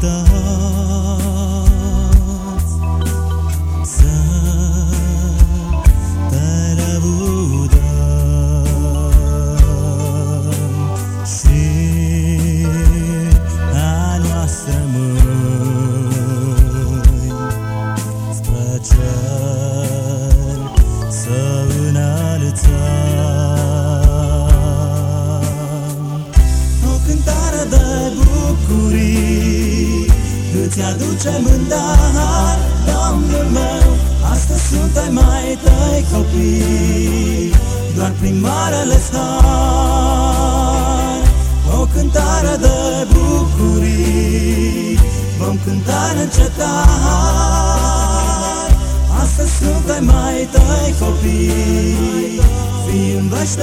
așteptați Să te lăudăm Și a noastră mâini Spre cer Îți aduce mândar, Domnul meu Astăzi sunt ai mai tăi copii. Doar prin marele star O cântare de bucurii. Vom cânta neîncetat Astăzi sunt ai mai tăi copii. Fii în văși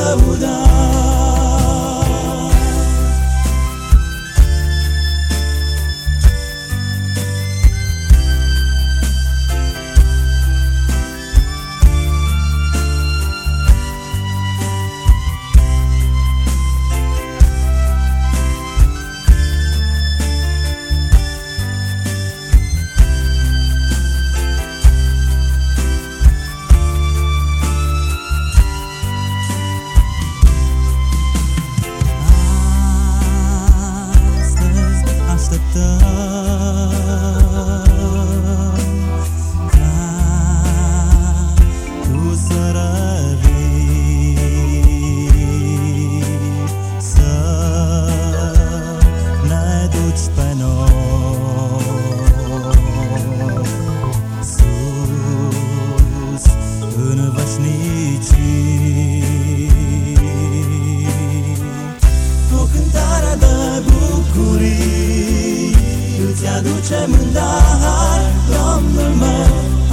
的。Îți aduce mândar, Domnul meu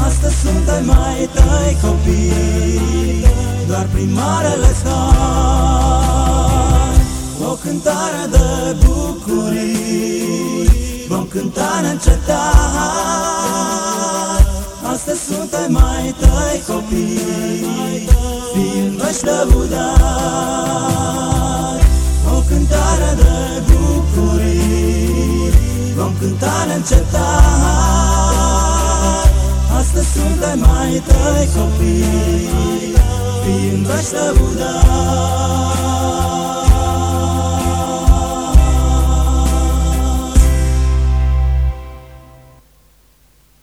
Astăzi sunt ai mai tăi copii. Doar prin marele star O cântare de bucurii. Vom cânta neîncetat Astăzi sunt ai mai tăi copii. Fiind văși lăudat Vom cânta neîncetat Astăzi sunt ai mai tăi copii Fiind văși lăudat